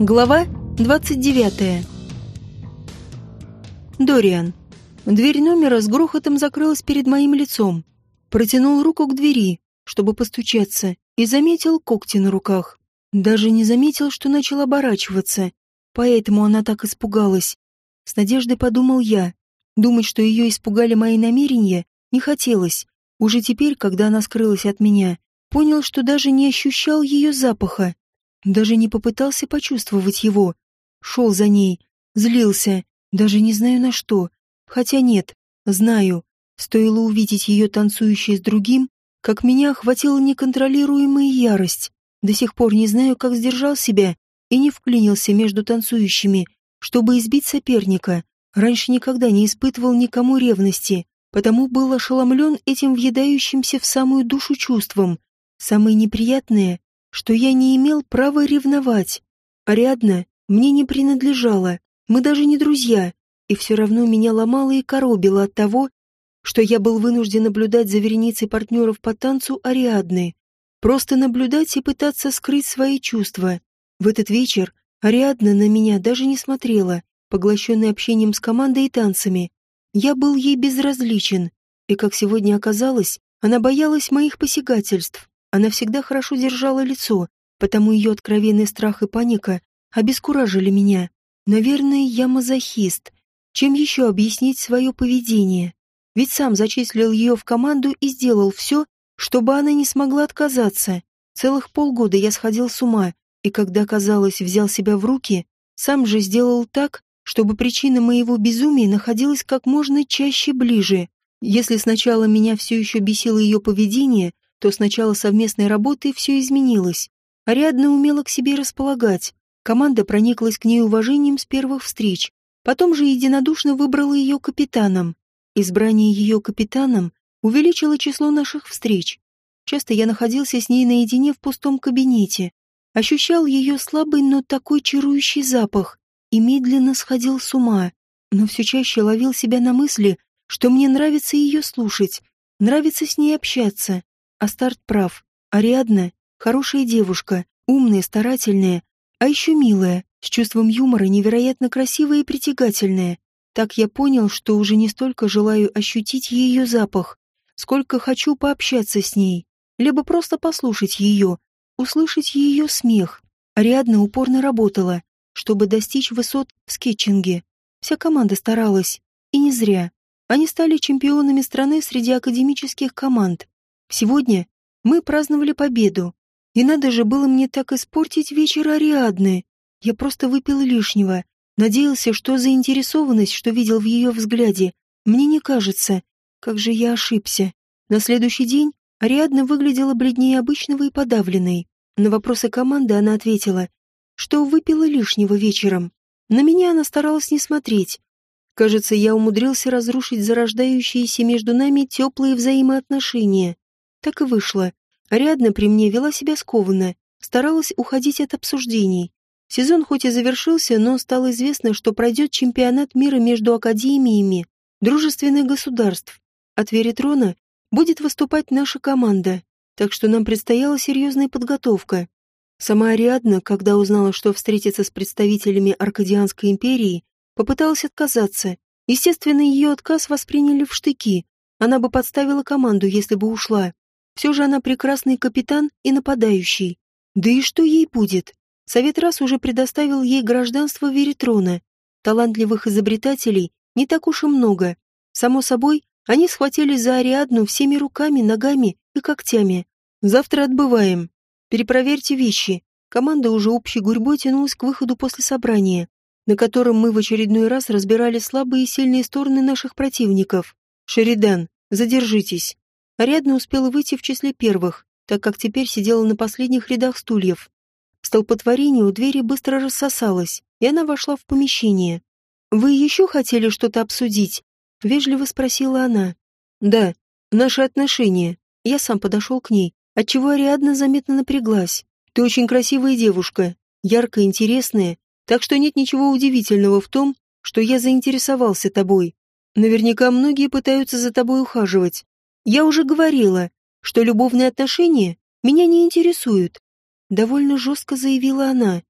Глава 29. Дориан. Дверь номера с грохотом закрылась перед моим лицом. Протянул руку к двери, чтобы постучаться, и заметил когти на руках. Даже не заметил, что начал оборачиваться. Поэтому она так испугалась. С надеждой подумал я. Думать, что ее испугали мои намерения, не хотелось. Уже теперь, когда она скрылась от меня, понял, что даже не ощущал ее запаха. Даже не попытался почувствовать его. Шел за ней, злился, даже не знаю на что. Хотя нет, знаю. Стоило увидеть ее танцующей с другим, как меня охватила неконтролируемая ярость. До сих пор не знаю, как сдержал себя и не вклинился между танцующими, чтобы избить соперника. Раньше никогда не испытывал никому ревности, потому был ошеломлен этим въедающимся в самую душу чувством. Самое неприятное что я не имел права ревновать. Ариадна мне не принадлежала, мы даже не друзья, и все равно меня ломало и коробило от того, что я был вынужден наблюдать за вереницей партнеров по танцу Ариадны. Просто наблюдать и пытаться скрыть свои чувства. В этот вечер Ариадна на меня даже не смотрела, поглощенная общением с командой и танцами. Я был ей безразличен, и, как сегодня оказалось, она боялась моих посягательств. Она всегда хорошо держала лицо, потому ее откровенный страх и паника обескуражили меня. Наверное, я мазохист. Чем еще объяснить свое поведение? Ведь сам зачислил ее в команду и сделал все, чтобы она не смогла отказаться. Целых полгода я сходил с ума, и когда, казалось, взял себя в руки, сам же сделал так, чтобы причина моего безумия находилась как можно чаще ближе. Если сначала меня все еще бесило ее поведение, то с начала совместной работы все изменилось. Ариадна умела к себе располагать. Команда прониклась к ней уважением с первых встреч. Потом же единодушно выбрала ее капитаном. Избрание ее капитаном увеличило число наших встреч. Часто я находился с ней наедине в пустом кабинете, ощущал ее слабый, но такой чарующий запах и медленно сходил с ума, но все чаще ловил себя на мысли, что мне нравится ее слушать, нравится с ней общаться. Астарт прав. Ариадна — хорошая девушка, умная, старательная, а еще милая, с чувством юмора, невероятно красивая и притягательная. Так я понял, что уже не столько желаю ощутить ее запах, сколько хочу пообщаться с ней, либо просто послушать ее, услышать ее смех. Ариадна упорно работала, чтобы достичь высот в скетчинге. Вся команда старалась, и не зря. Они стали чемпионами страны среди академических команд. Сегодня мы праздновали победу. И надо же было мне так испортить вечер Ариадны. Я просто выпил лишнего. Надеялся, что заинтересованность, что видел в ее взгляде, мне не кажется. Как же я ошибся. На следующий день Ариадна выглядела бледнее обычного и подавленной. На вопросы команды она ответила, что выпила лишнего вечером. На меня она старалась не смотреть. Кажется, я умудрился разрушить зарождающиеся между нами теплые взаимоотношения. Так и вышло. Ариадна при мне вела себя скованно, старалась уходить от обсуждений. Сезон хоть и завершился, но стало известно, что пройдет чемпионат мира между академиями дружественных государств. От Веритрона будет выступать наша команда, так что нам предстояла серьезная подготовка. Сама Ариадна, когда узнала, что встретится с представителями Аркадианской империи, попыталась отказаться. Естественно, ее отказ восприняли в штыки. Она бы подставила команду, если бы ушла. Все же она прекрасный капитан и нападающий. Да и что ей будет? Совет раз уже предоставил ей гражданство Веритрона. Талантливых изобретателей не так уж и много. Само собой, они схватились за Ариадну всеми руками, ногами и когтями. Завтра отбываем. Перепроверьте вещи. Команда уже общей гурьбой тянулась к выходу после собрания, на котором мы в очередной раз разбирали слабые и сильные стороны наших противников. Шеридан, задержитесь. Ариадна успела выйти в числе первых, так как теперь сидела на последних рядах стульев. Столпотворение у двери быстро рассосалось, и она вошла в помещение. «Вы еще хотели что-то обсудить?» — вежливо спросила она. «Да, наши отношения». Я сам подошел к ней, отчего Ариадна заметно напряглась. «Ты очень красивая девушка, яркая, интересная, так что нет ничего удивительного в том, что я заинтересовался тобой. Наверняка многие пытаются за тобой ухаживать. Я уже говорила, что любовные отношения меня не интересуют. Довольно жестко заявила она.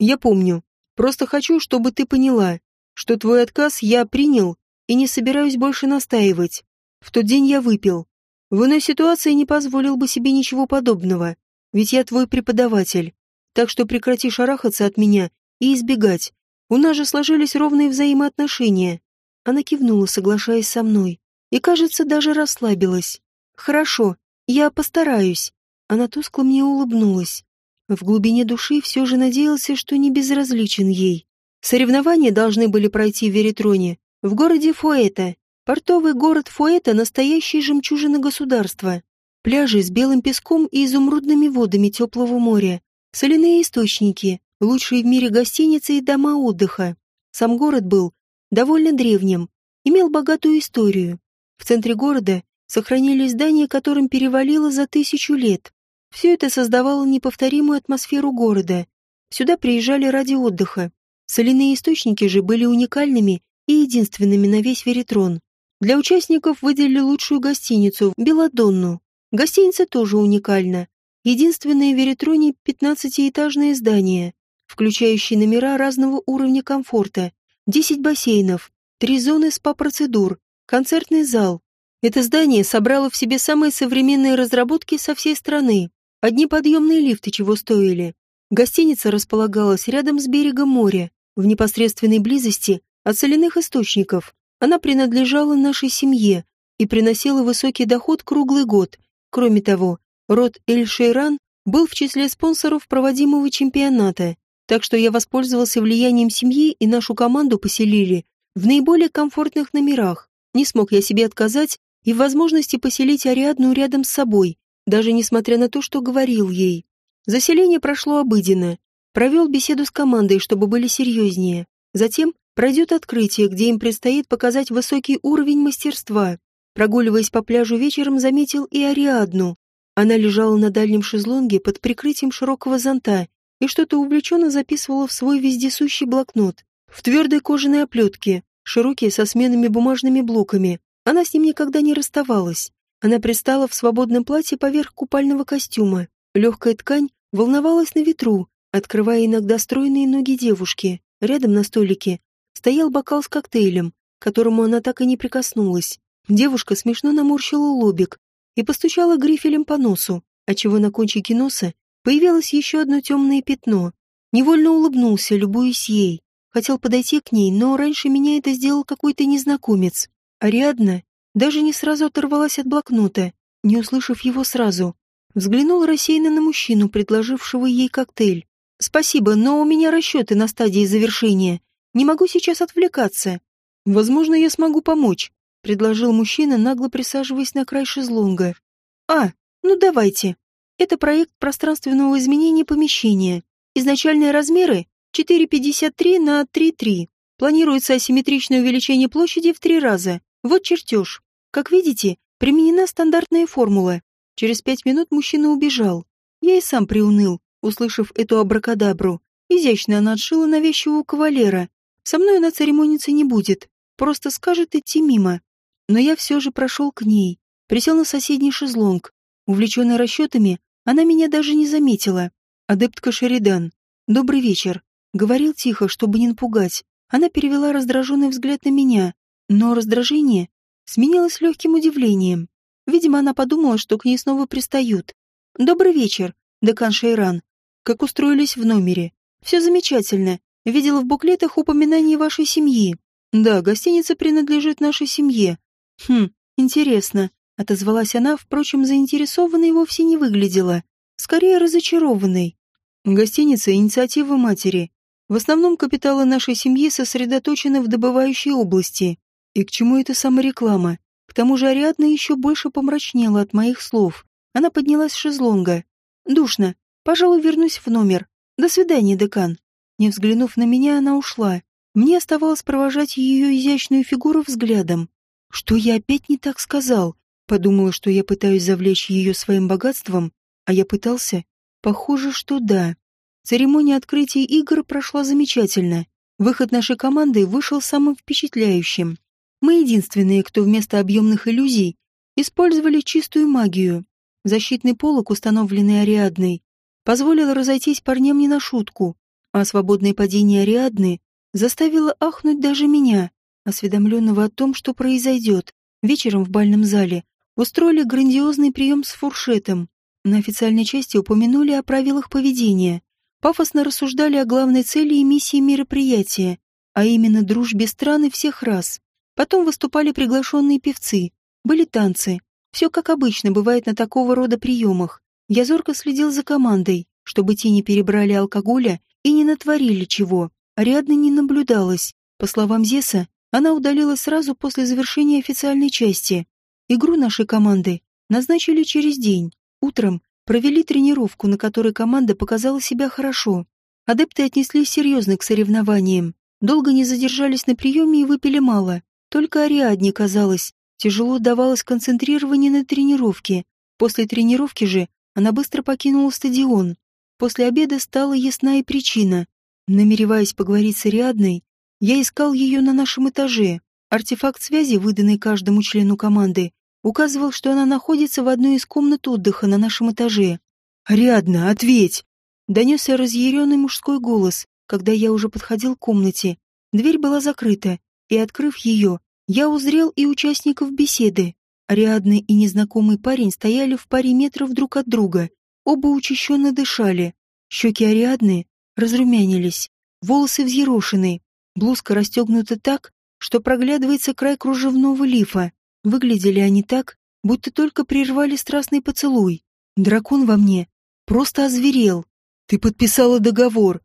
Я помню. Просто хочу, чтобы ты поняла, что твой отказ я принял и не собираюсь больше настаивать. В тот день я выпил. В иной ситуации не позволил бы себе ничего подобного, ведь я твой преподаватель. Так что прекрати шарахаться от меня и избегать. У нас же сложились ровные взаимоотношения. Она кивнула, соглашаясь со мной, и, кажется, даже расслабилась. Хорошо, я постараюсь. Она тускло мне улыбнулась. В глубине души все же надеялся, что не безразличен ей. Соревнования должны были пройти в Веритроне, в городе Фуэта. Портовый город Фуэта – настоящая жемчужина государства. Пляжи с белым песком и изумрудными водами теплого моря, соляные источники, лучшие в мире гостиницы и дома отдыха. Сам город был довольно древним, имел богатую историю. В центре города сохранились здания, которым перевалило за тысячу лет. Все это создавало неповторимую атмосферу города. Сюда приезжали ради отдыха. Соляные источники же были уникальными и единственными на весь Веритрон. Для участников выделили лучшую гостиницу – Беладонну. Гостиница тоже уникальна. Единственное в Веритроне 15-этажное здание, включающее номера разного уровня комфорта, 10 бассейнов, 3 зоны спа-процедур, концертный зал. Это здание собрало в себе самые современные разработки со всей страны. Одни подъемные лифты чего стоили. Гостиница располагалась рядом с берегом моря, в непосредственной близости от соляных источников. Она принадлежала нашей семье и приносила высокий доход круглый год. Кроме того, род Эль-Шейран был в числе спонсоров проводимого чемпионата, так что я воспользовался влиянием семьи и нашу команду поселили в наиболее комфортных номерах. Не смог я себе отказать и в возможности поселить Ариадну рядом с собой, даже несмотря на то, что говорил ей. Заселение прошло обыденно. Провел беседу с командой, чтобы были серьезнее. Затем пройдет открытие, где им предстоит показать высокий уровень мастерства. Прогуливаясь по пляжу вечером, заметил и Ариадну. Она лежала на дальнем шезлонге под прикрытием широкого зонта и что-то увлеченно записывала в свой вездесущий блокнот. В твердой кожаной оплетке, широкие со сменными бумажными блоками. Она с ним никогда не расставалась. Она пристала в свободном платье поверх купального костюма. Легкая ткань волновалась на ветру, открывая иногда стройные ноги девушки. Рядом на столике стоял бокал с коктейлем, к которому она так и не прикоснулась. Девушка смешно наморщила лобик и постучала грифелем по носу, отчего на кончике носа появилось еще одно темное пятно. Невольно улыбнулся, любуясь ей. Хотел подойти к ней, но раньше меня это сделал какой-то незнакомец. Ариадна даже не сразу оторвалась от блокнота, не услышав его сразу. Взглянула рассеянно на мужчину, предложившего ей коктейль. «Спасибо, но у меня расчеты на стадии завершения. Не могу сейчас отвлекаться. Возможно, я смогу помочь», — предложил мужчина, нагло присаживаясь на край шезлонга. «А, ну давайте. Это проект пространственного изменения помещения. Изначальные размеры 4,53 на 3,3. Планируется асимметричное увеличение площади в три раза. Вот чертеж. Как видите, применена стандартная формула. Через пять минут мужчина убежал. Я и сам приуныл, услышав эту абракадабру. Изящно она отшила навязчивого кавалера. Со мной она церемониться не будет, просто скажет идти мимо. Но я все же прошел к ней, присел на соседний шезлонг. Увлеченная расчетами, она меня даже не заметила. Адептка Шеридан. «Добрый вечер». Говорил тихо, чтобы не напугать. Она перевела раздраженный взгляд на меня, но раздражение сменилось легким удивлением. Видимо, она подумала, что к ней снова пристают. «Добрый вечер, декан Шейран. Как устроились в номере? Все замечательно. Видела в буклетах упоминание вашей семьи. Да, гостиница принадлежит нашей семье. Хм, интересно. Отозвалась она, впрочем, заинтересованной вовсе не выглядела. Скорее разочарованной. Гостиница – инициатива матери. В основном капиталы нашей семьи сосредоточены в добывающей области. И к чему эта самореклама? К тому же Ариадна еще больше помрачнела от моих слов. Она поднялась с шезлонга. «Душно. Пожалуй, вернусь в номер. До свидания, декан». Не взглянув на меня, она ушла. Мне оставалось провожать ее изящную фигуру взглядом. Что я опять не так сказал? Подумала, что я пытаюсь завлечь ее своим богатством, а я пытался? Похоже, что да. Церемония открытия игр прошла замечательно. Выход нашей команды вышел самым впечатляющим. Мы единственные, кто вместо объемных иллюзий использовали чистую магию. Защитный полог, установленный Ариадной, позволил разойтись парням не на шутку. а свободное падение Ариадны заставило ахнуть даже меня, осведомленного о том, что произойдет. Вечером в бальном зале устроили грандиозный прием с фуршетом. На официальной части упомянули о правилах поведения. Пафосно рассуждали о главной цели и миссии мероприятия, а именно дружбе страны всех рас. Потом выступали приглашенные певцы, были танцы. Все как обычно бывает на такого рода приемах. Я зорко следил за командой, чтобы те не перебрали алкоголя и не натворили чего. Ариадны не наблюдалось. По словам Зеса, она удалилась сразу после завершения официальной части. Игру нашей команды назначили через день. Утром провели тренировку, на которой команда показала себя хорошо. Адепты отнеслись серьезно к соревнованиям. Долго не задержались на приеме и выпили мало. Только Ариадне, казалось, тяжело давалось концентрирование на тренировке. После тренировки же она быстро покинула стадион. После обеда стала ясна и причина. Намереваясь поговорить с Ариадной, я искал ее на нашем этаже. Артефакт связи, выданный каждому члену команды, указывал, что она находится в одной из комнат отдыха на нашем этаже. «Ариадна, ответь!» Донесся разъяренный мужской голос, когда я уже подходил к комнате. Дверь была закрыта, и, открыв ее, я узрел и участников беседы. Ариадна и незнакомый парень стояли в паре метров друг от друга. Оба учащенно дышали. Щеки Ариадны разрумянились, волосы взъерошены, Блузка расстегнута так, что проглядывается край кружевного лифа. Выглядели они так, будто только прервали страстный поцелуй. Дракон во мне просто озверел. Ты подписала договор.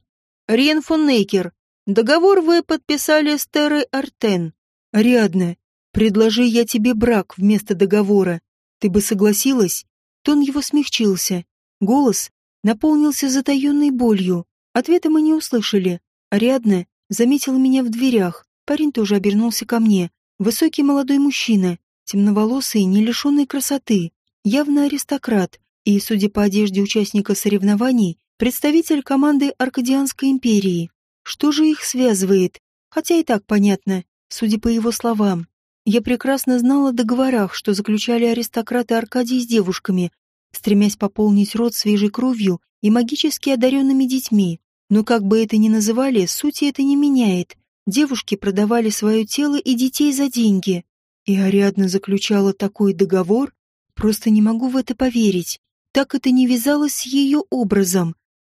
Риен фон Нейкер. Договор вы подписали с Террой Артен. Ариадна, предложи я тебе брак вместо договора. Ты бы согласилась? Тон его смягчился. Голос наполнился затаенной болью. Ответа мы не услышали. Ариадна заметил меня в дверях. Парень тоже обернулся ко мне. Высокий молодой мужчина, темноволосый, не лишенный красоты, явно аристократ и, судя по одежде участника соревнований, представитель команды Аркадианской империи. Что же их связывает? Хотя и так понятно, судя по его словам. Я прекрасно знала о договорах, что заключали аристократы Аркадии с девушками, стремясь пополнить род свежей кровью и магически одаренными детьми. Но как бы это ни называли, сути это не меняет. Девушки продавали свое тело и детей за деньги. И Ариадна заключала такой договор? Просто не могу в это поверить. Так это не вязалось с ее образом.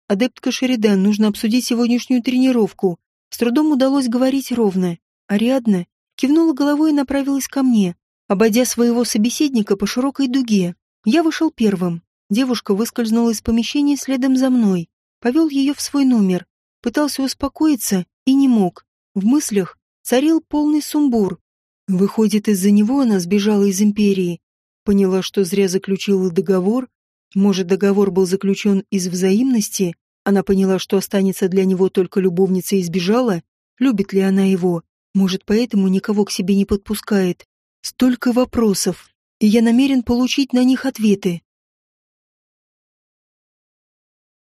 Адептка Шеридан, нужно обсудить сегодняшнюю тренировку. С трудом удалось говорить ровно. Ариадна кивнула головой и направилась ко мне, обойдя своего собеседника по широкой дуге. Я вышел первым. Девушка выскользнула из помещения следом за мной повел ее в свой номер, пытался успокоиться и не мог. В мыслях царил полный сумбур. Выходит, из-за него она сбежала из империи. Поняла, что зря заключила договор. Может, договор был заключен из взаимности? Она поняла, что останется для него только любовница и сбежала? Любит ли она его? Может, поэтому никого к себе не подпускает? Столько вопросов, и я намерен получить на них ответы.